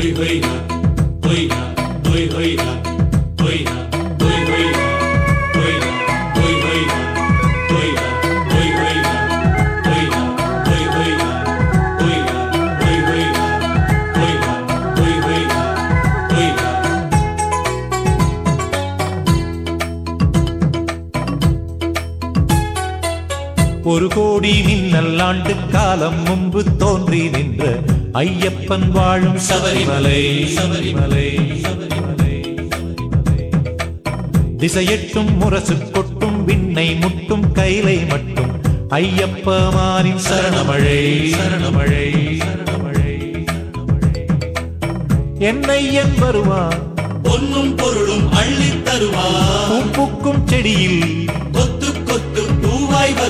Play, play, play, play, play, play, play, play, play, play, ஒரு கோடி மின்னல் ஆண்டு காலம் முன்பு தோன்றி நின்ற ஐயப்பன் வாழும் சபரிமலை சபரிமலை சபரிமலை திசையெட்டும் முரசு கொட்டும் விண்ணை முட்டும் கைலை மட்டும் ஐயப்பமாரின் சரணமழை சரணமழை சரணமழை என்னையன் வருவான் பொன்னும் பொருளும் அள்ளித் தருவார். பூப்புக்கும் செடியில்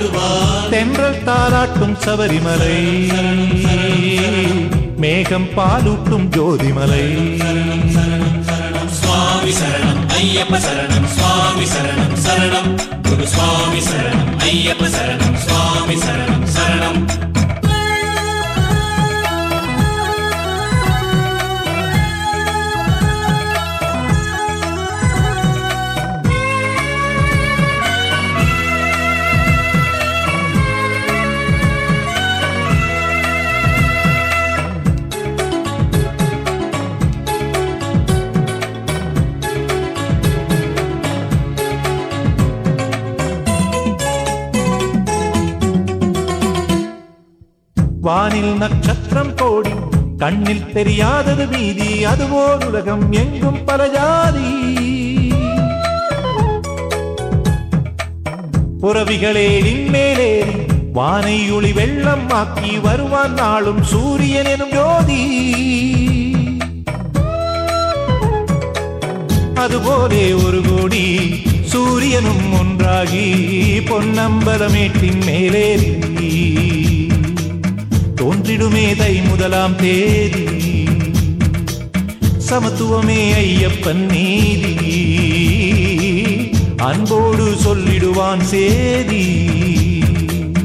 வருவார் தென்றல் தாலாட்டும் சபரிமலை. மேகம் பாலூட்டும் ஜோதிமலை. சுவாமி சரணம் ஐயப்ப சரணம். சுவாமி சரணம் சரணம். குரு சுவாமி சரணம் ஐயப்ப சரணம். சுவாமி சரணம். வானில் நட்சத்திரம் கோடி கண்ணில் தெரியாதது வீதி அதுவோர் உலகம் எங்கும் பல ஜாதி. புறவிகளே மேலேறி வானை ஒளி வெள்ளம் ஆக்கி வருவான் நாளும் சூரியன் எனும் ஜோதி. அதுபோலே ஒரு கோடி சூரியனும் ஒன்றாகி பொன்னம்பலமேட்டின் மேலேறி தை முதலாம் தேதி. சமத்துவமே ஐயப்பன் நீதி. அன்போடு சொல்லிடுவான் சேதி.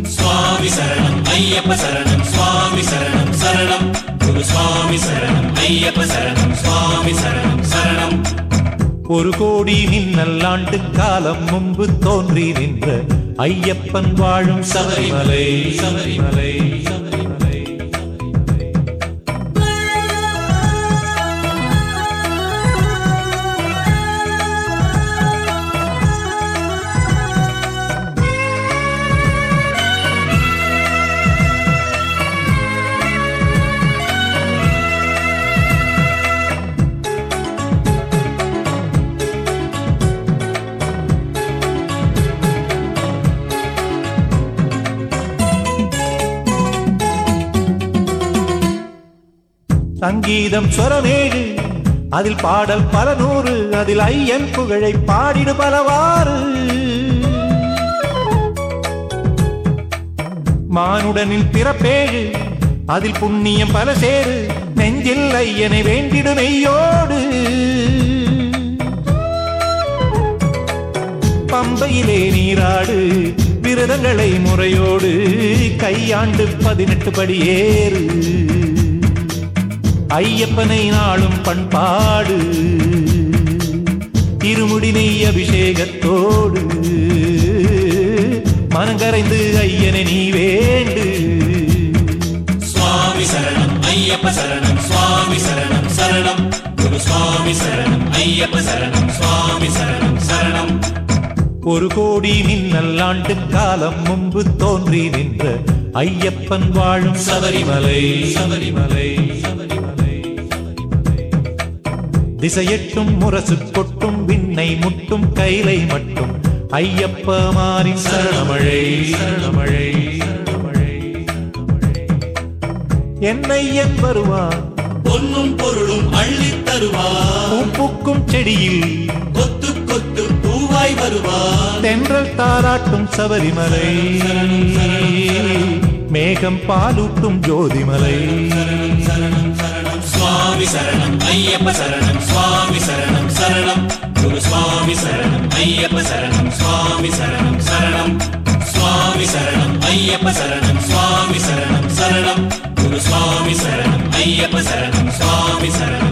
சுவாமி சரணம் ஐயப்ப சரணம் சுவாமி சரணம் சரணம். குரு சுவாமி சரணம் ஐயப்ப சரணம் சுவாமி சரணம் சரணம். ஒரு கோடி மின்னல் ஆண்டு காலம் முன்பு தோன்றி நின்ற ஐயப்பன் வாழும் சபரிமலை சபரிமலை. சங்கீதம் ஸ்வரமேழு அதில் பாடல் பல நூறு அதில் ஐயன் புகழை பாடிடு பலவாறு. மானுடனில் பிறப்பேழு அதில் புண்ணியம் பல சேரு நெஞ்சில் ஐயனை வேண்டிடு நெய்யோடு பம்பையிலே நீராடு விரதங்களை முறையோடு கையாண்டு பதினெட்டு படி ஏறு. ஐயப்பனை நாளும் பண்பாடு. இருமுடி நெய் அபிஷேகத்தோடு. மனங்கரைந்து ஐயனை நீ வேண்டு. சுவாமி சரணம் ஐயப்ப சரணம் சுவாமி சரணம் சரணம். குரு சுவாமி சரணம் ஐயப்ப சரணம் சுவாமி சரணம் சரணம். ஒரு கோடி மின்னல் ஆண்டு காலம் முன்பு தோன்றி நின்ற ஐயப்பன் வாழும் சபரிமலை சபரிமலை. திசையெட்டும் முரசு கொட்டும் விண்ணை முட்டும் கைலை மட்டும். ஐயப்பமாரின் சரணமழை சரணமழை சரணமழை என்னையன் வருவான் பொன்னும் பொருளும் அள்ளித் தருவார். பூப்புக்கும் செடியில் கொத்து கொத்து பூவாய் வருவார். தென்றல் தாராட்டும் சபரிமலை. மேகம் பாலூட்டும் ஜோதிமலை. சுவாமி சரணம் ஐயப்ப சரணம் சுவாமி சரணம் சரணம். குரு சுவாமி சரணம் ஐயப்ப சரணம் சுவாமி சரணம் சரணம். சுவாமி சரணம் ஐயப்ப சரணம் சுவாமி சரணம் சரணம். குரு சுவாமி சரணம் ஐயப்ப சரணம் சுவாமி சரணம்.